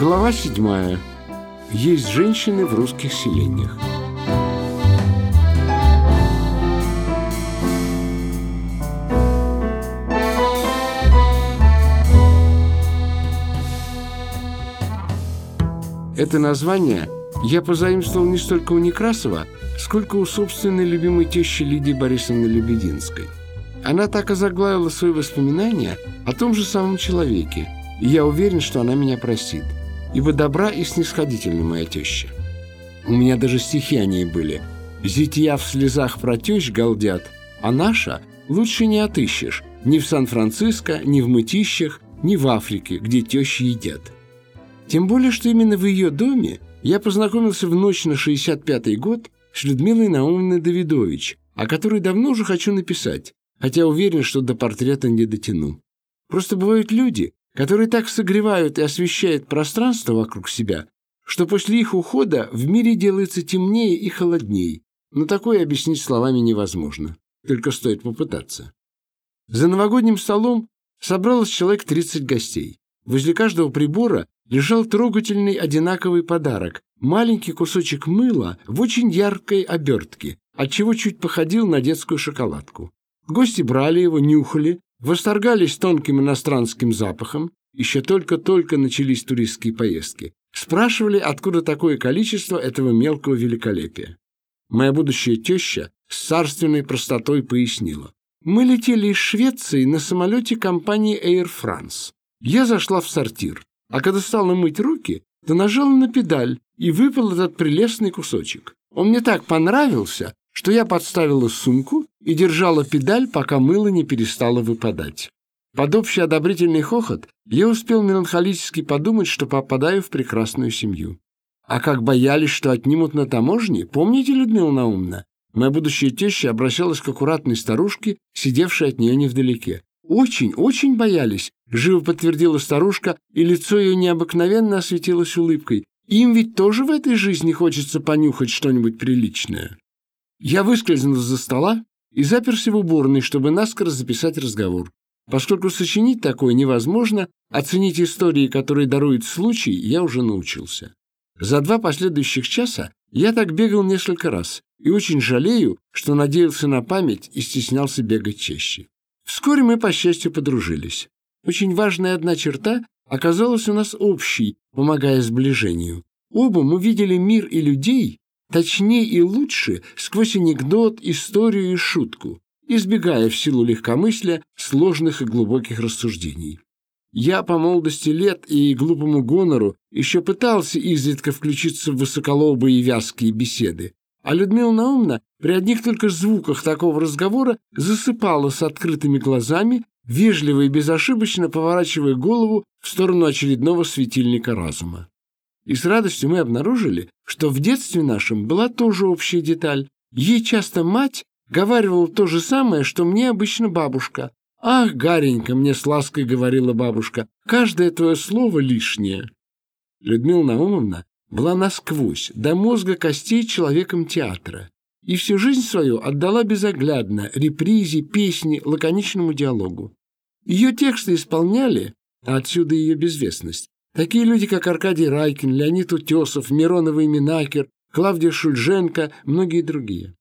Глава седьмая. Есть женщины в русских селениях. Это название я позаимствовал не столько у Некрасова, сколько у собственной любимой тещи Лидии Борисовны Лебединской. Она так озаглавила свои воспоминания о том же самом человеке, и я уверен, что она меня простит, ибо добра и снисходительна моя теща. У меня даже стихи о ней были. «Зитья в слезах про тещ галдят, а наша лучше не отыщешь ни в Сан-Франциско, ни в Мытищах, ни в Африке, где тещи едят». Тем более, что именно в ее доме я познакомился в ночь на 65-й год с Людмилой Наумовной Давидович, о которой давно уже хочу написать, хотя уверен, что до портрета не дотяну. Просто бывают люди, которые так согревают и освещают пространство вокруг себя, что после их ухода в мире делается темнее и холоднее, но такое объяснить словами невозможно, только стоит попытаться. За новогодним столом собралось человек 30 гостей. Возле каждого прибора лежал трогательный одинаковый подарок – маленький кусочек мыла в очень яркой обертке, отчего чуть походил на детскую шоколадку. Гости брали его, нюхали, восторгались тонким иностранским запахом, еще только-только начались туристские поездки, спрашивали, откуда такое количество этого мелкого великолепия. Моя будущая теща с царственной простотой пояснила. Мы летели из Швеции на самолете компании Air France. Я зашла в сортир. А когда стала мыть руки, то нажала на педаль, и выпал этот прелестный кусочек. Он мне так понравился, что я подставила сумку и держала педаль, пока мыло не перестало выпадать. Под общий одобрительный хохот я успел меланхолически подумать, что попадаю в прекрасную семью. А как боялись, что отнимут на таможне, помните, Людмила Наумна? Моя будущая теща обращалась к аккуратной старушке, сидевшей от нее невдалеке. «Очень, очень боялись», — живо подтвердила старушка, и лицо ее необыкновенно осветилось улыбкой. «Им ведь тоже в этой жизни хочется понюхать что-нибудь приличное». Я выскользнул из-за стола и заперся в уборной, чтобы наскоро записать разговор. Поскольку сочинить такое невозможно, оценить истории, которые дарует случай, я уже научился. За два последующих часа я так бегал несколько раз и очень жалею, что надеялся на память и стеснялся бегать чаще. Вскоре мы, по счастью, подружились. Очень важная одна черта оказалась у нас общей, помогая сближению. Оба мы видели мир и людей точнее и лучше сквозь анекдот, историю и шутку, избегая в силу легкомыслия сложных и глубоких рассуждений. Я по молодости лет и глупому гонору еще пытался изредка включиться в высоколобые и вязкие беседы, а Людмила Наумна при одних только звуках такого разговора засыпала с открытыми глазами, вежливо и безошибочно поворачивая голову в сторону очередного светильника разума. И с радостью мы обнаружили, что в детстве нашем была тоже общая деталь. Ей часто мать говаривала то же самое, что мне обычно бабушка. «Ах, Гаренька!» — мне с лаской говорила бабушка. «Каждое твое слово лишнее». Людмила Наумовна была насквозь, до мозга костей человеком театра, и всю жизнь свою отдала безоглядно репризе, песне, лаконичному диалогу. Ее тексты исполняли, а отсюда ее безвестность, такие люди, как Аркадий Райкин, Леонид Утесов, Миронова и Минакер, Клавдия Шульженко, многие другие.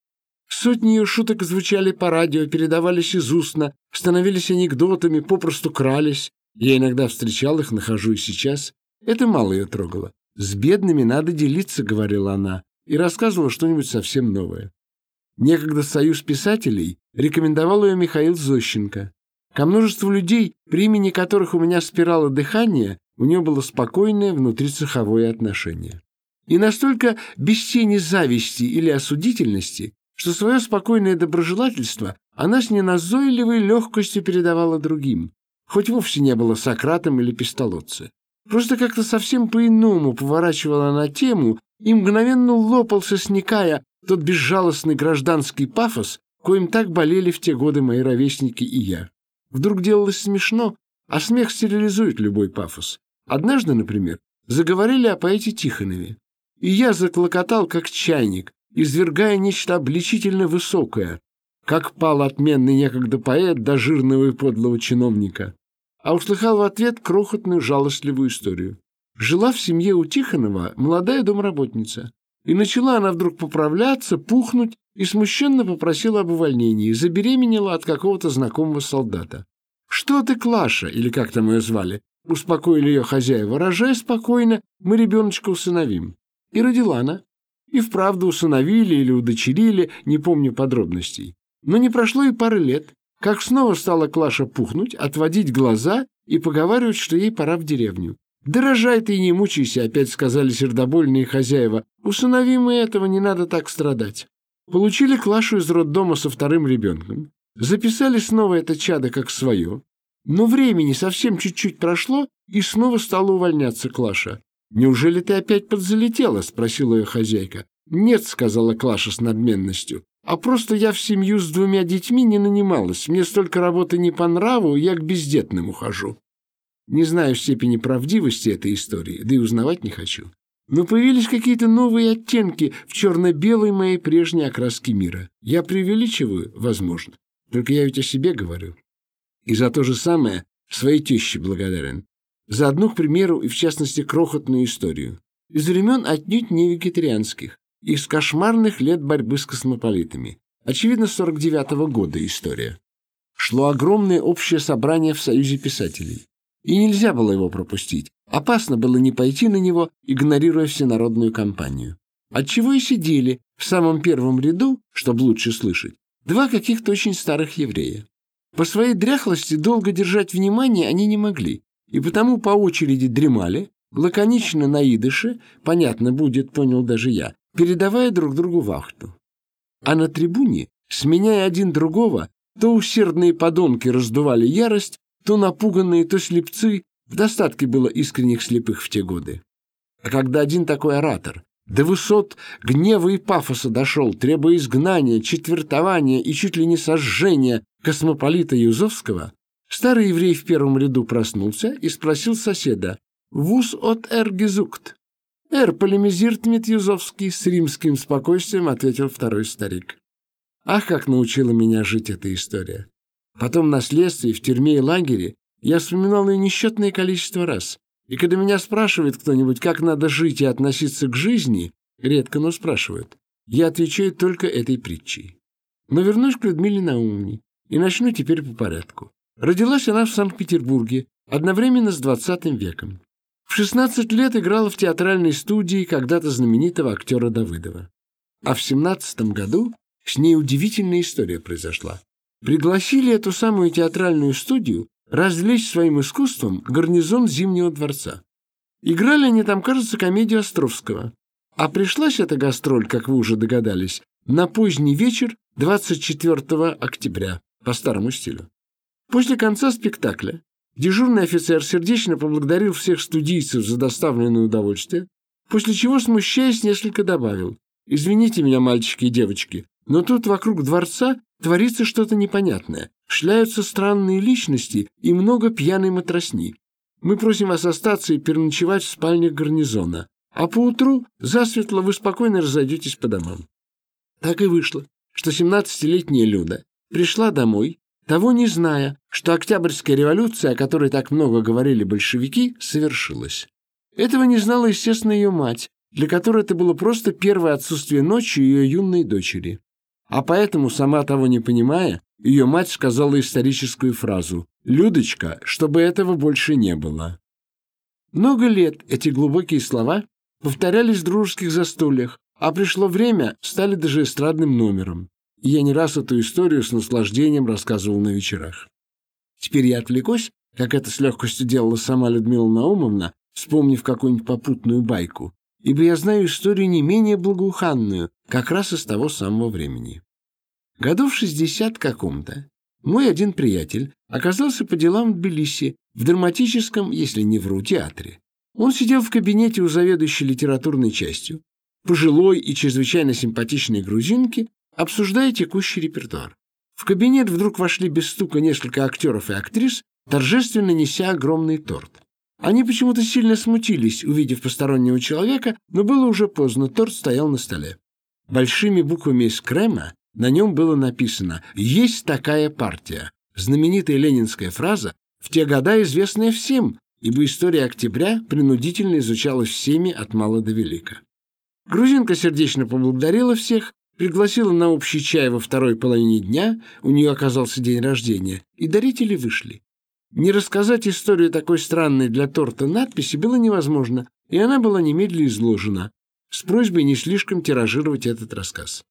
Сотни ее шуток звучали по радио, передавались из устно, становились анекдотами, попросту крались. Я иногда встречал их, нахожу и сейчас. Это мало ее трогало. «С бедными надо делиться», — говорила она, и рассказывала что-нибудь совсем новое. Некогда Союз писателей рекомендовал ее Михаил Зощенко. Ко множеству людей, при имени которых у меня спирало дыхание, у нее было спокойное внутрицеховое отношение. И настолько без тени зависти или осудительности, что свое спокойное доброжелательство она с неназойливой легкостью передавала другим, хоть вовсе не было Сократом или Пестолотце. Просто как-то совсем по-иному поворачивала она тему и мгновенно лопался, сникая тот безжалостный гражданский пафос, коим так болели в те годы мои ровесники и я. Вдруг делалось смешно, а смех стерилизует любой пафос. Однажды, например, заговорили о поэте Тихонове, и я заклокотал, как чайник, извергая нечто обличительно высокое, как пал отменный некогда поэт до жирного и подлого чиновника а услыхал в ответ крохотную жалостливую историю. жила в семье у Тихонова молодая домработница. И начала она вдруг поправляться, пухнуть и смущенно попросила об увольнении, забеременела от какого-то знакомого солдата. «Что ты, Клаша?» или как там ее звали? Успокоили ее хозяева. «Рожай спокойно, мы ребеночка усыновим». И родила она. И вправду усыновили или удочерили, не помню подробностей. Но не прошло и пары лет, как снова стала Клаша пухнуть, отводить глаза и поговаривать, что ей пора в деревню. «Да ты и не мучайся», — опять сказали сердобольные хозяева. «Усынови мы этого, не надо так страдать». Получили Клашу из роддома со вторым ребенком, записали снова это чадо как свое, но времени совсем чуть-чуть прошло, и снова стала увольняться Клаша. «Неужели ты опять подзалетела?» — спросила ее хозяйка. «Нет», — сказала Клаша с надменностью. «А просто я в семью с двумя детьми не нанималась. Мне столько работы не по нраву, я к бездетным ухожу». Не знаю степени правдивости этой истории, да и узнавать не хочу. Но появились какие-то новые оттенки в черно-белой моей прежней окраске мира. Я преувеличиваю, возможно. Только я ведь о себе говорю. И за то же самое своей теще благодарен. За одну, к примеру, и в частности крохотную историю. Из времен отнюдь не вегетарианских. Из кошмарных лет борьбы с космополитами. Очевидно, 49-го года история. Шло огромное общее собрание в Союзе писателей. И нельзя было его пропустить. Опасно было не пойти на него, игнорируя всенародную кампанию. Отчего и сидели в самом первом ряду, чтобы лучше слышать, два каких-то очень старых еврея. По своей дряхлости долго держать внимание они не могли, и потому по очереди дремали, лаконично на идыше, понятно будет, понял даже я, передавая друг другу вахту. А на трибуне, сменяя один другого, то усердные подонки раздували ярость, то напуганные, то слепцы, в достатке было искренних слепых в те годы. А когда один такой оратор до высот гнева и пафоса дошел, требуя изгнания, четвертования и чуть ли не сожжения космополита Юзовского, Старый еврей в первом ряду проснулся и спросил соседа «Вус от эр гезукт?» «Эр полемизирт мит Юзовский» с римским спокойствием ответил второй старик. Ах, как научила меня жить эта история. Потом на следствии, в тюрьме и лагере я вспоминал ее несчетное количество раз. И когда меня спрашивает кто-нибудь, как надо жить и относиться к жизни, редко, но спрашивают, я отвечаю только этой притчей. Но вернусь к Людмиле Наумне и начну теперь по порядку. Родилась она в Санкт-Петербурге, одновременно с 20 веком. В 16 лет играла в театральной студии когда-то знаменитого актера Давыдова. А в 17 году с ней удивительная история произошла. Пригласили эту самую театральную студию развлечь своим искусством гарнизон Зимнего дворца. Играли они там, кажется, комедию Островского. А пришлась эта гастроль, как вы уже догадались, на поздний вечер 24 октября по старому стилю. После конца спектакля дежурный офицер сердечно поблагодарил всех студийцев за доставленное удовольствие, после чего, смущаясь, несколько добавил «Извините меня, мальчики и девочки, но тут вокруг дворца творится что-то непонятное, шляются странные личности и много пьяной матросни. Мы просим вас остаться и переночевать в спальнях гарнизона, а поутру засветло вы спокойно разойдетесь по домам». Так и вышло, что 17-летняя Люда пришла домой, того не зная, что Октябрьская революция, о которой так много говорили большевики, совершилась. Этого не знала, естественно, ее мать, для которой это было просто первое отсутствие ночи ее юной дочери. А поэтому, сама того не понимая, ее мать сказала историческую фразу «Людочка, чтобы этого больше не было». Много лет эти глубокие слова повторялись в дружеских застольях, а пришло время, стали даже эстрадным номером и я не раз эту историю с наслаждением рассказывал на вечерах. Теперь я отвлекусь, как это с легкостью делала сама Людмила Наумовна, вспомнив какую-нибудь попутную байку, ибо я знаю историю не менее благоуханную, как раз из того самого времени. Году в шестьдесят каком-то мой один приятель оказался по делам в Тбилиси, в драматическом, если не вру, театре. Он сидел в кабинете у заведующей литературной частью, пожилой и чрезвычайно симпатичной грузинки, обсуждая текущий репертуар. В кабинет вдруг вошли без стука несколько актеров и актрис, торжественно неся огромный торт. Они почему-то сильно смутились, увидев постороннего человека, но было уже поздно, торт стоял на столе. Большими буквами из крема на нем было написано «Есть такая партия». Знаменитая ленинская фраза, в те года известная всем, ибо история октября принудительно изучалась всеми от мала до велика. Грузинка сердечно поблагодарила всех, пригласила на общий чай во второй половине дня, у нее оказался день рождения, и дарители вышли. Не рассказать историю такой странной для торта надписи было невозможно, и она была немедленно изложена, с просьбой не слишком тиражировать этот рассказ.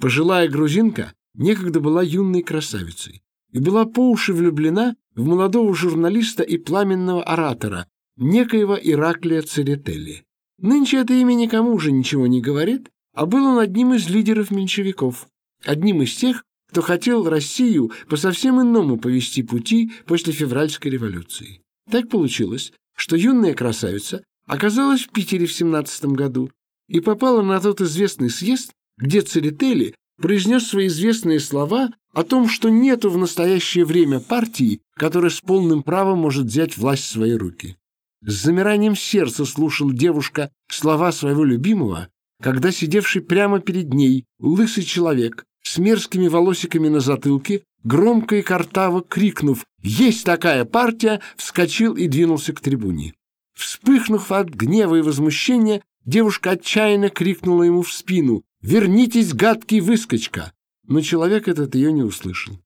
Пожилая грузинка некогда была юной красавицей и была по уши влюблена в молодого журналиста и пламенного оратора, некоего Ираклия Церетели. Нынче это имя никому уже ничего не говорит, а был он одним из лидеров меньшевиков, одним из тех, кто хотел Россию по совсем иному повести пути после февральской революции. Так получилось, что юная красавица оказалась в Питере в 17 году и попала на тот известный съезд, где Церетели произнес свои известные слова о том, что нету в настоящее время партии, которая с полным правом может взять власть в свои руки. С замиранием сердца слушала девушка слова своего любимого, когда сидевший прямо перед ней лысый человек с мерзкими волосиками на затылке, громко и картаво крикнув «Есть такая партия!», вскочил и двинулся к трибуне. Вспыхнув от гнева и возмущения, девушка отчаянно крикнула ему в спину «Вернитесь, гадкий выскочка!» Но человек этот ее не услышал.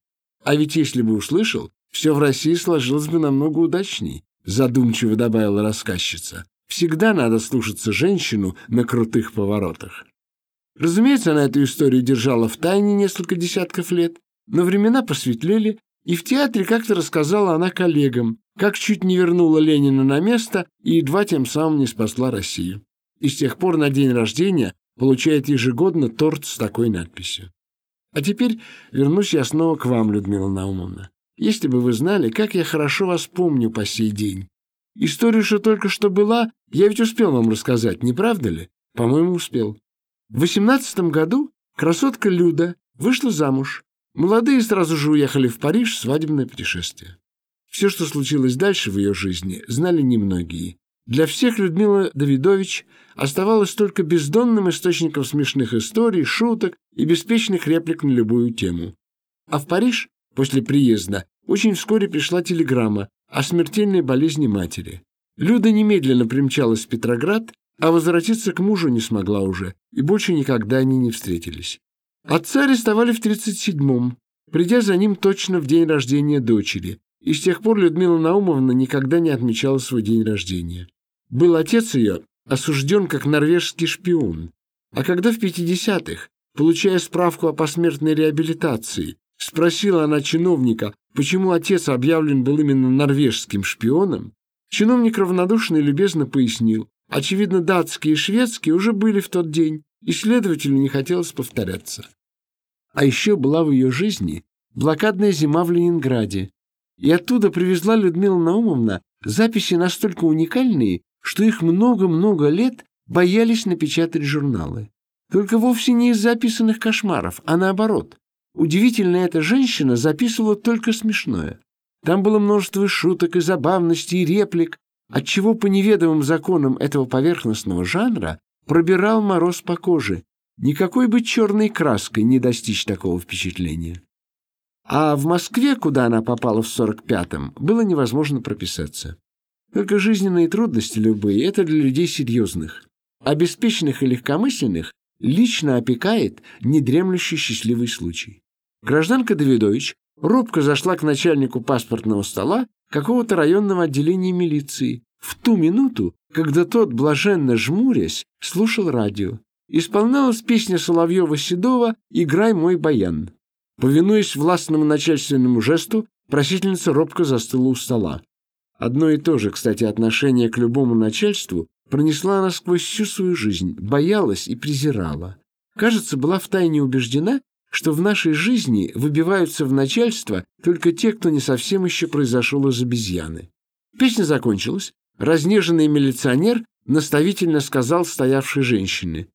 А ведь если бы услышал, все в России сложилось бы намного удачней, задумчиво добавила рассказчица. Всегда надо слушаться женщину на крутых поворотах. Разумеется, она эту историю держала в тайне несколько десятков лет, но времена посветлели, и в театре как-то рассказала она коллегам, как чуть не вернула Ленина на место и едва тем самым не спасла Россию. И с тех пор на день рождения получает ежегодно торт с такой надписью. А теперь вернусь я снова к вам, Людмила Наумовна. Если бы вы знали, как я хорошо вас помню по сей день. Историю, что только что была, я ведь успел вам рассказать, не правда ли? По-моему, успел. В восемнадцатом году красотка Люда вышла замуж. Молодые сразу же уехали в Париж в свадебное путешествие. Все, что случилось дальше в ее жизни, знали немногие. Для всех Людмила Давидович оставалась только бездонным источником смешных историй, шуток и беспечных реплик на любую тему. А в Париж после приезда очень вскоре пришла телеграмма о смертельной болезни матери. Люда немедленно примчалась в Петроград, а возвратиться к мужу не смогла уже, и больше никогда они не встретились. Отца арестовали в 37-м, придя за ним точно в день рождения дочери, и с тех пор Людмила Наумовна никогда не отмечала свой день рождения. Был отец ее осужден как норвежский шпион. А когда в 50-х, получая справку о посмертной реабилитации, спросила она чиновника, почему отец объявлен был именно норвежским шпионом, чиновник равнодушно и любезно пояснил, очевидно, датские и шведские уже были в тот день, и следователю не хотелось повторяться. А еще была в ее жизни блокадная зима в Ленинграде, и оттуда привезла Людмила Наумовна записи настолько уникальные, что их много-много лет боялись напечатать журналы. Только вовсе не из записанных кошмаров, а наоборот. Удивительно, эта женщина записывала только смешное. Там было множество шуток и забавностей, и реплик, отчего по неведомым законам этого поверхностного жанра пробирал мороз по коже. Никакой бы черной краской не достичь такого впечатления. А в Москве, куда она попала в 45-м, было невозможно прописаться. Только жизненные трудности любые – это для людей серьезных. Обеспеченных и легкомысленных лично опекает недремлющий счастливый случай. Гражданка Давидович робко зашла к начальнику паспортного стола какого-то районного отделения милиции в ту минуту, когда тот, блаженно жмурясь, слушал радио. Исполнялась песня Соловьева-Седова «Играй мой баян». Повинуясь властному начальственному жесту, просительница робко застыла у стола. Одно и то же, кстати, отношение к любому начальству пронесла она сквозь всю свою жизнь, боялась и презирала. Кажется, была втайне убеждена, что в нашей жизни выбиваются в начальство только те, кто не совсем еще произошел из обезьяны. Песня закончилась. Разнеженный милиционер наставительно сказал стоявшей женщине,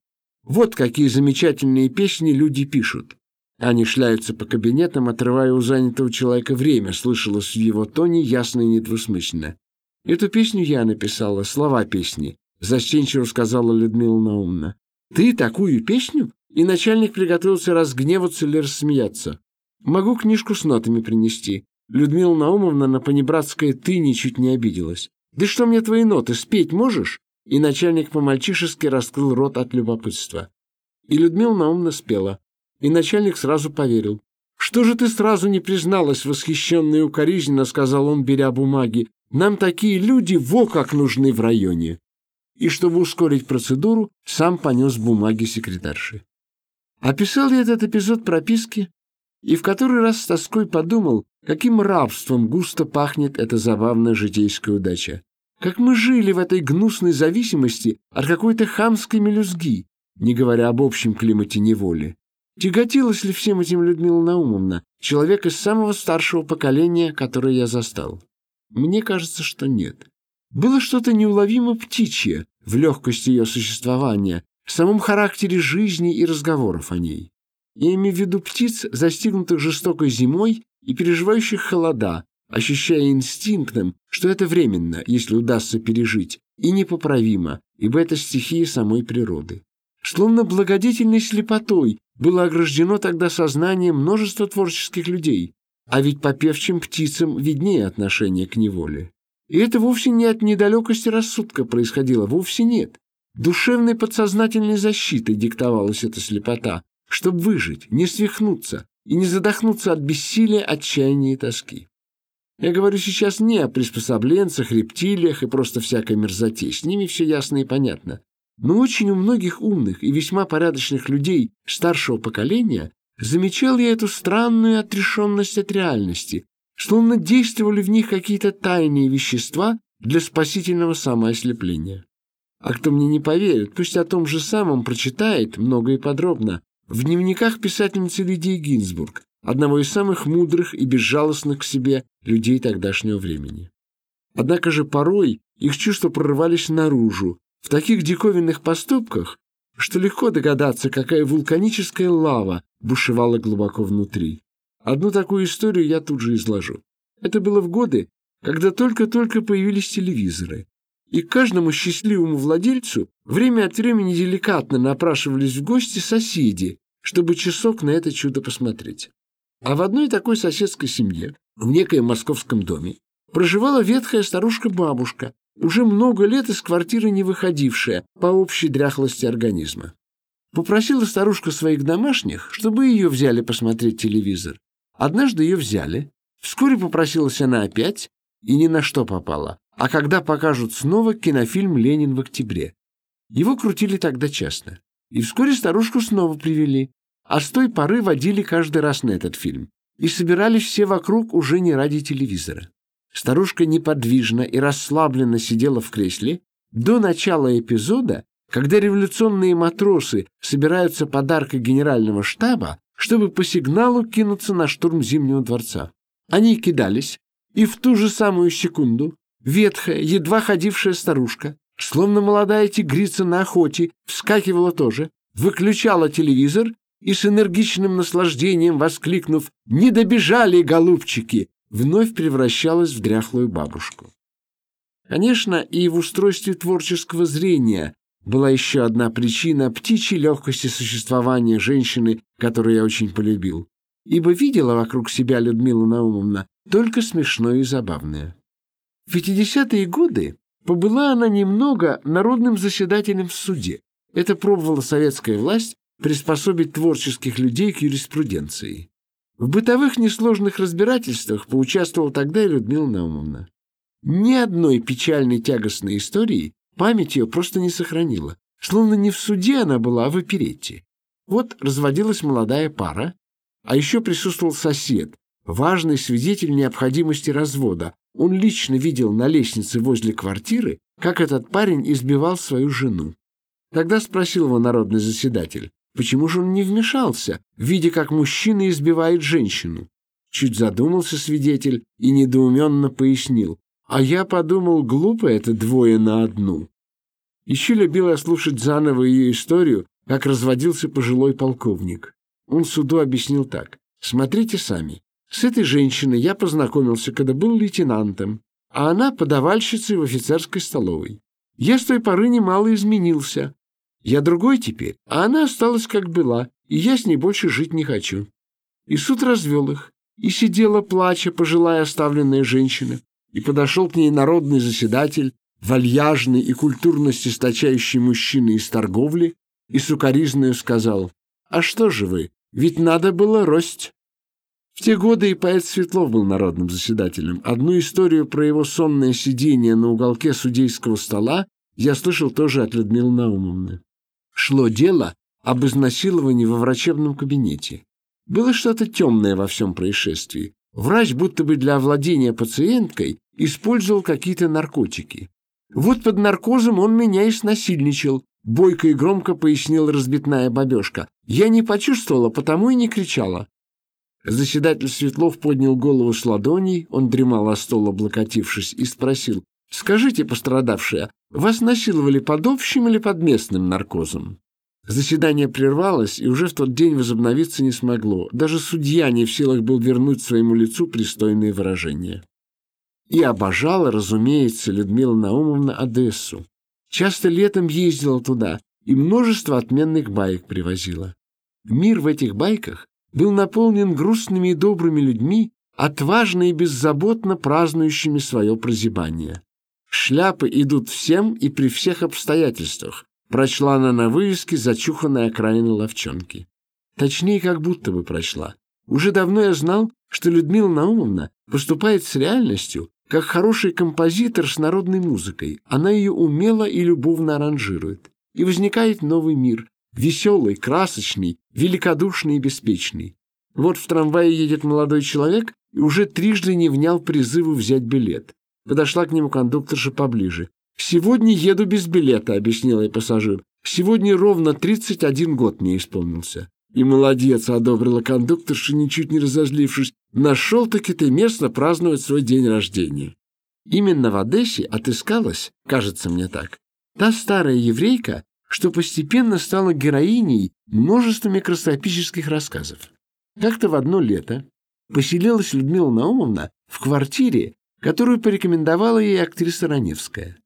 «Вот какие замечательные песни люди пишут. Они шляются по кабинетам, отрывая у занятого человека время, слышалось в его тоне ясно и недвусмысленно. «Эту песню я написала, слова песни», — застенчиво сказала Людмила Наумна. «Ты такую песню?» И начальник приготовился разгневаться или рассмеяться. «Могу книжку с нотами принести». Людмила Наумовна на понебратское «ты» ничуть не обиделась. Да что мне твои ноты, спеть можешь?» И начальник по-мальчишески раскрыл рот от любопытства. И Людмила Наумна спела. И начальник сразу поверил. «Что же ты сразу не призналась, восхищенно и укоризненно?» — сказал он, беря бумаги. «Нам такие люди во как нужны в районе!» И, чтобы ускорить процедуру, сам понес бумаги секретарши. Описал я этот эпизод прописки и в который раз с тоской подумал, каким рабством густо пахнет эта забавная житейская удача. Как мы жили в этой гнусной зависимости от какой-то хамской мелюзги, не говоря об общем климате неволи. Тяготилась ли всем этим Людмила Наумовна, человек из самого старшего поколения, которое я застал? Мне кажется, что нет. Было что-то неуловимо птичье в легкости ее существования, в самом характере жизни и разговоров о ней. Я имею в виду птиц, застигнутых жестокой зимой и переживающих холода, ощущая инстинктом, что это временно, если удастся пережить, и непоправимо, ибо это стихия самой природы. Словно благодетельной слепотой было ограждено тогда сознание множества творческих людей, а ведь по певчим птицам виднее отношение к неволе. И это вовсе не от недалекости рассудка происходило, вовсе нет. Душевной подсознательной защитой диктовалась эта слепота, чтобы выжить, не свихнуться и не задохнуться от бессилия, отчаяния и тоски. Я говорю сейчас не о приспособленцах, рептилиях и просто всякой мерзоте, с ними все ясно и понятно. Но очень у многих умных и весьма порядочных людей старшего поколения замечал я эту странную отрешенность от реальности, словно действовали в них какие-то тайные вещества для спасительного самоослепления. А кто мне не поверит, пусть о том же самом прочитает много и подробно в дневниках писательницы Лидии Гинзбург, одного из самых мудрых и безжалостных к себе людей тогдашнего времени. Однако же порой их чувства прорывались наружу, в таких диковинных поступках, что легко догадаться, какая вулканическая лава бушевала глубоко внутри. Одну такую историю я тут же изложу. Это было в годы, когда только-только появились телевизоры, и каждому счастливому владельцу время от времени деликатно напрашивались в гости соседи, чтобы часок на это чудо посмотреть. А в одной такой соседской семье, в некоем московском доме, проживала ветхая старушка-бабушка, уже много лет из квартиры не выходившая по общей дряхлости организма. Попросила старушка своих домашних, чтобы ее взяли посмотреть телевизор. Однажды ее взяли, вскоре попросилась она опять и ни на что попала а когда покажут снова кинофильм «Ленин в октябре». Его крутили тогда часто. И вскоре старушку снова привели, а с той поры водили каждый раз на этот фильм. И собирались все вокруг уже не ради телевизора. Старушка неподвижно и расслабленно сидела в кресле до начала эпизода, когда революционные матросы собираются подаркой генерального штаба, чтобы по сигналу кинуться на штурм Зимнего дворца. Они кидались, и в ту же самую секунду Ветхая, едва ходившая старушка, словно молодая тигрица на охоте, вскакивала тоже, выключала телевизор и с энергичным наслаждением, воскликнув «Не добежали, голубчики!», вновь превращалась в дряхлую бабушку. Конечно, и в устройстве творческого зрения была еще одна причина птичьей легкости существования женщины, которую я очень полюбил, ибо видела вокруг себя Людмила Наумовна только смешное и забавное. В 50-е годы побыла она немного народным заседателем в суде. Это пробовала советская власть приспособить творческих людей к юриспруденции. В бытовых несложных разбирательствах поучаствовала тогда и Людмила Наумовна. Ни одной печальной тягостной истории память ее просто не сохранила. Словно не в суде она была, а в оперетте. Вот разводилась молодая пара, а еще присутствовал сосед, важный свидетель необходимости развода, он лично видел на лестнице возле квартиры, как этот парень избивал свою жену. Тогда спросил его народный заседатель, почему же он не вмешался, видя, как мужчина избивает женщину. Чуть задумался свидетель и недоуменно пояснил. А я подумал, глупо это двое на одну. Еще любил я слушать заново ее историю, как разводился пожилой полковник. Он суду объяснил так. Смотрите сами. С этой женщиной я познакомился, когда был лейтенантом, а она подавальщицей в офицерской столовой. Я с той поры немало изменился. Я другой теперь, а она осталась как была, и я с ней больше жить не хочу. И суд развел их, и сидела, плача, пожилая оставленная женщина. и подошел к ней народный заседатель, вальяжный и культурность источающий мужчина из торговли, и сукоризною сказал, «А что же вы, ведь надо было рость». В те годы и поэт Светлов был народным заседателем. Одну историю про его сонное сидение на уголке судейского стола я слышал тоже от Людмилы Наумовны. Шло дело об изнасиловании во врачебном кабинете. Было что-то темное во всем происшествии. Врач будто бы для овладения пациенткой использовал какие-то наркотики. Вот под наркозом он меня и снасильничал, бойко и громко пояснила разбитная бабешка. Я не почувствовала, потому и не кричала. Заседатель Светлов поднял голову с ладоней, он дремал о стол, облокотившись, и спросил, «Скажите, пострадавшая, вас насиловали под общим или под местным наркозом?» Заседание прервалось, и уже в тот день возобновиться не смогло. Даже судья не в силах был вернуть своему лицу пристойные выражения. И обожала, разумеется, Людмила Наумовна Одессу. Часто летом ездила туда и множество отменных баек привозила. Мир в этих байках был наполнен грустными и добрыми людьми, отважно и беззаботно празднующими свое прозябание. Шляпы идут всем и при всех обстоятельствах, Прочла она на вывеске зачуханной окраины ловчонки. Точнее, как будто бы прочла. Уже давно я знал, что Людмила Наумовна поступает с реальностью, как хороший композитор с народной музыкой. Она ее умело и любовно аранжирует. И возникает новый мир, веселый, красочный, великодушный и беспечный. Вот в трамвае едет молодой человек и уже трижды не внял призыву взять билет. Подошла к нему кондукторша поближе. «Сегодня еду без билета», — объяснил ей пассажир. «Сегодня ровно 31 год мне исполнился». И молодец, одобрила кондукторша, ничуть не разозлившись. Нашел-таки ты местно праздновать свой день рождения. Именно в Одессе отыскалась, кажется мне так, та старая еврейка, что постепенно стала героиней множества микроскопических рассказов. Как-то в одно лето поселилась Людмила Наумовна в квартире, которую порекомендовала ей актриса Раневская.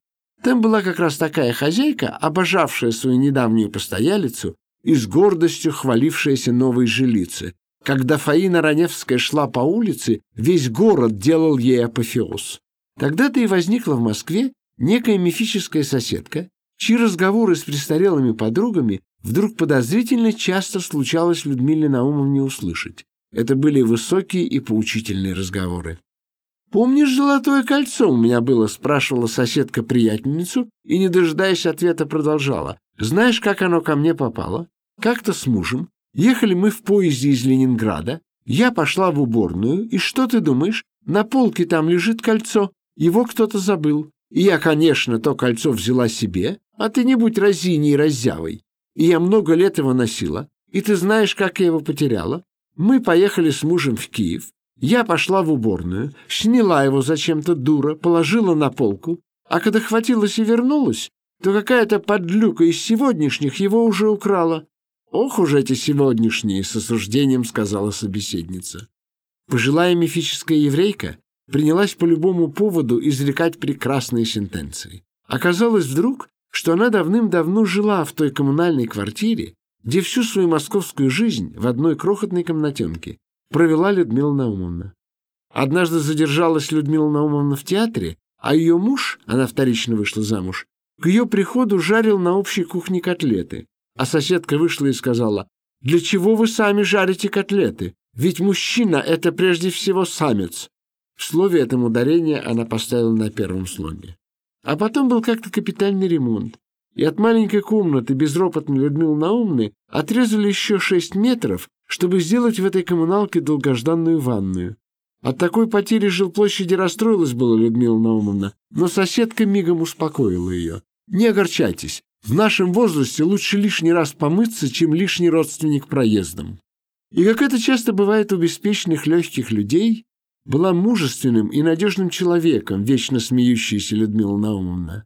Там была как раз такая хозяйка, обожавшая свою недавнюю постоялицу и с гордостью хвалившаяся новой жилице. Когда Фаина Раневская шла по улице, весь город делал ей апофеоз. Тогда-то и возникла в Москве некая мифическая соседка, чьи разговоры с престарелыми подругами вдруг подозрительно часто случалось Людмиле Наумовне услышать. Это были высокие и поучительные разговоры. «Помнишь золотое кольцо у меня было?» — спрашивала соседка-приятельницу и, не дожидаясь ответа, продолжала. «Знаешь, как оно ко мне попало? Как-то с мужем. Ехали мы в поезде из Ленинграда. Я пошла в уборную, и что ты думаешь? На полке там лежит кольцо. Его кто-то забыл. И я, конечно, то кольцо взяла себе, а ты не будь разиней и раззявой. И я много лет его носила. И ты знаешь, как я его потеряла? Мы поехали с мужем в Киев. Я пошла в уборную, сняла его зачем-то дура, положила на полку, а когда хватилась и вернулась, то какая-то подлюка из сегодняшних его уже украла. «Ох уж эти сегодняшние!» — с осуждением сказала собеседница. Пожилая мифическая еврейка принялась по любому поводу изрекать прекрасные сентенции. Оказалось вдруг, что она давным-давно жила в той коммунальной квартире, где всю свою московскую жизнь в одной крохотной комнатенке провела Людмила Наумовна. Однажды задержалась Людмила Наумовна в театре, а ее муж, она вторично вышла замуж, к ее приходу жарил на общей кухне котлеты. А соседка вышла и сказала, «Для чего вы сами жарите котлеты? Ведь мужчина — это прежде всего самец». В слове этом ударение она поставила на первом слоге. А потом был как-то капитальный ремонт, и от маленькой комнаты безропотной Людмилы Наумны отрезали еще шесть метров чтобы сделать в этой коммуналке долгожданную ванную. От такой потери жилплощади расстроилась была Людмила Наумовна, но соседка мигом успокоила ее. «Не огорчайтесь, в нашем возрасте лучше лишний раз помыться, чем лишний родственник проездом». И как это часто бывает у беспечных легких людей, была мужественным и надежным человеком, вечно смеющаяся Людмила Наумовна.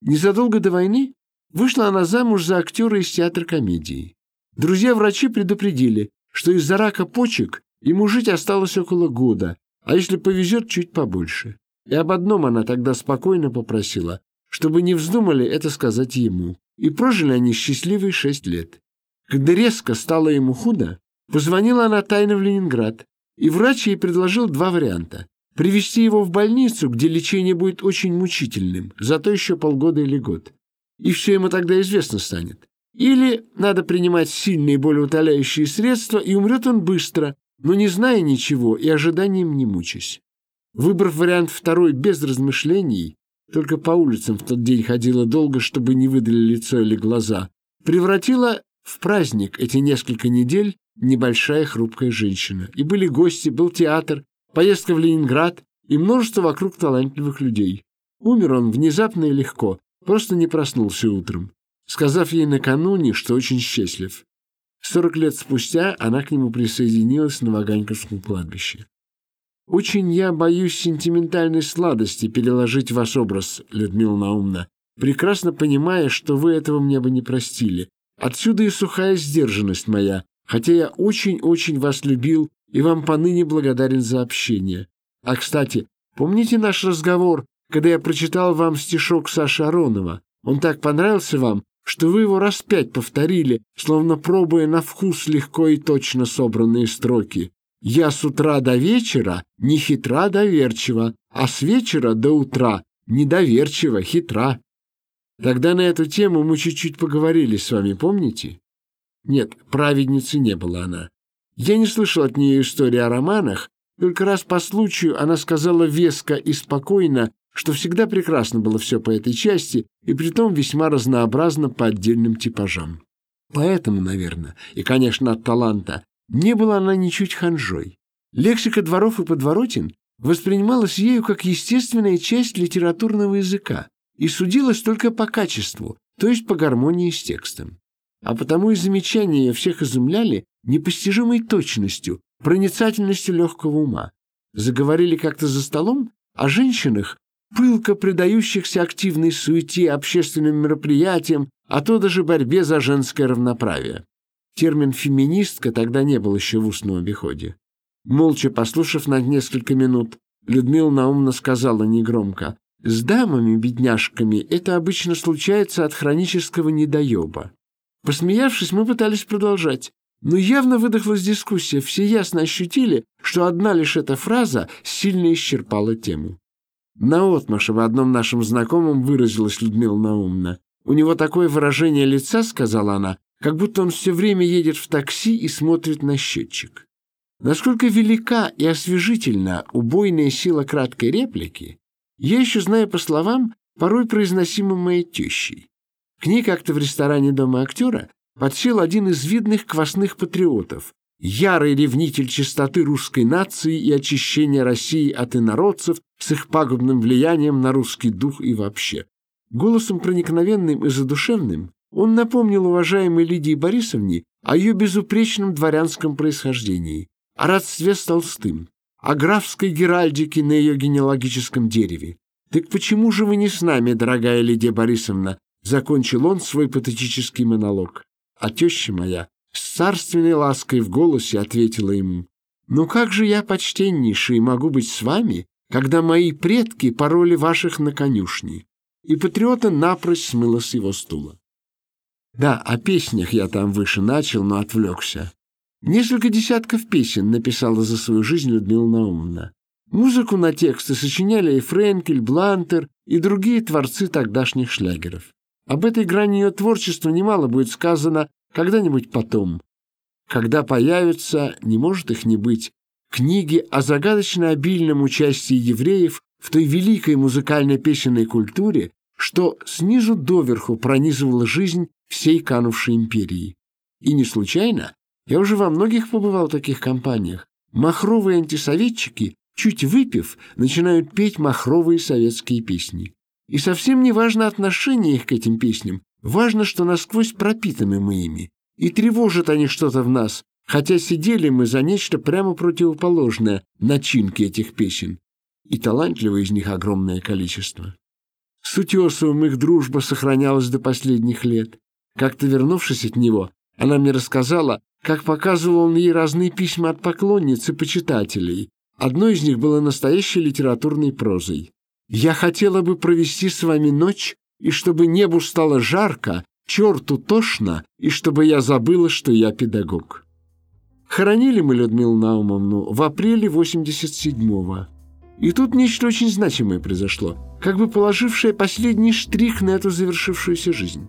Незадолго до войны вышла она замуж за актера из театра комедии. Друзья-врачи предупредили, что из-за рака почек ему жить осталось около года, а если повезет, чуть побольше. И об одном она тогда спокойно попросила, чтобы не вздумали это сказать ему. И прожили они счастливые шесть лет. Когда резко стало ему худо, позвонила она тайно в Ленинград, и врач ей предложил два варианта – привести его в больницу, где лечение будет очень мучительным, зато еще полгода или год. И все ему тогда известно станет. Или надо принимать сильные болеутоляющие средства, и умрет он быстро, но не зная ничего и ожиданием не мучаясь. Выбрав вариант второй без размышлений, только по улицам в тот день ходила долго, чтобы не выдали лицо или глаза, превратила в праздник эти несколько недель небольшая хрупкая женщина. И были гости, был театр, поездка в Ленинград и множество вокруг талантливых людей. Умер он внезапно и легко, просто не проснулся утром, сказав ей накануне, что очень счастлив. Сорок лет спустя она к нему присоединилась на Ваганьковском кладбище. «Очень я боюсь сентиментальной сладости переложить ваш образ, Людмила Наумна, прекрасно понимая, что вы этого мне бы не простили. Отсюда и сухая сдержанность моя, хотя я очень-очень вас любил и вам поныне благодарен за общение. А, кстати, помните наш разговор, когда я прочитал вам стишок Саши Аронова? Он так понравился вам, что вы его раз пять повторили, словно пробуя на вкус легко и точно собранные строки. Я с утра до вечера не хитра доверчива, а с вечера до утра недоверчива, хитра. Тогда на эту тему мы чуть-чуть поговорили с вами, помните? Нет, праведницы не была она. Я не слышал от нее истории о романах, только раз по случаю она сказала веско и спокойно, что всегда прекрасно было все по этой части, и притом весьма разнообразно по отдельным типажам. Поэтому, наверное, и, конечно, от таланта, не была она ничуть ханжой. Лексика дворов и подворотен воспринималась ею как естественная часть литературного языка и судилась только по качеству, то есть по гармонии с текстом. А потому и замечания всех изумляли непостижимой точностью, проницательностью легкого ума. Заговорили как-то за столом о женщинах, пылко предающихся активной суете, общественным мероприятиям, а то даже борьбе за женское равноправие. Термин «феминистка» тогда не был еще в устном обиходе. Молча послушав на несколько минут, Людмила наумно сказала негромко, «С дамами-бедняжками это обычно случается от хронического недоеба». Посмеявшись, мы пытались продолжать. Но явно выдохлась дискуссия, все ясно ощутили, что одна лишь эта фраза сильно исчерпала тему. Наотмашь в одном нашем знакомом выразилась Людмила Наумна. «У него такое выражение лица, — сказала она, как будто он все время едет в такси и смотрит на счетчик. Насколько велика и освежительна убойная сила краткой реплики, я еще знаю по словам, порой произносимым моей тещей. К ней как-то в ресторане Дома актера подсел один из видных квасных патриотов, ярый ревнитель чистоты русской нации и очищения России от инородцев с их пагубным влиянием на русский дух и вообще. Голосом проникновенным и задушевным он напомнил уважаемой Лидии Борисовне о ее безупречном дворянском происхождении, о родстве с Толстым, о графской геральдике на ее генеалогическом дереве. «Так почему же вы не с нами, дорогая Лидия Борисовна?» Закончил он свой патетический монолог. А теща моя царственной лаской в голосе ответила ему, «Ну как же я, почтеннейший, могу быть с вами, когда мои предки пороли ваших на конюшни?» И патриота напрочь смыло с его стула. Да, о песнях я там выше начал, но отвлекся. Несколько десятков песен написала за свою жизнь Людмила Наумовна. Музыку на тексты сочиняли и Френкель, Блантер и другие творцы тогдашних шлягеров. Об этой грани ее творчества немало будет сказано когда-нибудь потом. Когда появятся, не может их не быть, книги о загадочно обильном участии евреев в той великой музыкальной песенной культуре, что снизу доверху пронизывала жизнь всей канувшей империи. И не случайно, я уже во многих побывал в таких компаниях, махровые антисоветчики, чуть выпив, начинают петь махровые советские песни. И совсем не важно отношение их к этим песням, важно, что насквозь пропитаны мы ими. И тревожат они что-то в нас, хотя сидели мы за нечто прямо противоположное начинке этих песен. И талантливо из них огромное количество. С Утесовым их дружба сохранялась до последних лет. Как-то вернувшись от него, она мне рассказала, как показывал он ей разные письма от поклонниц и почитателей. Одно из них было настоящей литературной прозой. «Я хотела бы провести с вами ночь, и чтобы небу стало жарко, черту тошно, и чтобы я забыла, что я педагог». Хоронили мы Людмилу Наумовну в апреле 87-го. И тут нечто очень значимое произошло, как бы положившее последний штрих на эту завершившуюся жизнь.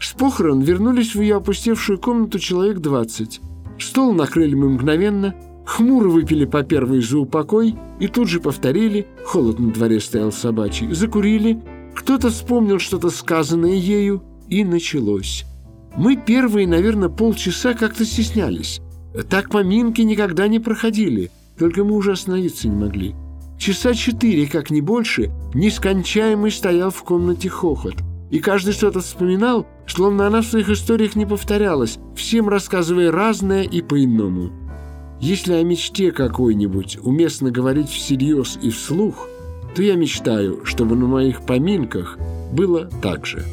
С похорон вернулись в ее опустевшую комнату человек двадцать. Стол накрыли мы мгновенно, хмуро выпили по первой за упокой и тут же повторили, холод на дворе стоял собачий, закурили, кто-то вспомнил что-то сказанное ею, и началось. Мы первые, наверное, полчаса как-то стеснялись. Так поминки никогда не проходили, только мы уже остановиться не могли. Часа четыре, как не больше, нескончаемый стоял в комнате хохот. И каждый что-то вспоминал, словно она в своих историях не повторялась, всем рассказывая разное и по-иному. Если о мечте какой-нибудь уместно говорить всерьез и вслух, то я мечтаю, чтобы на моих поминках было так же.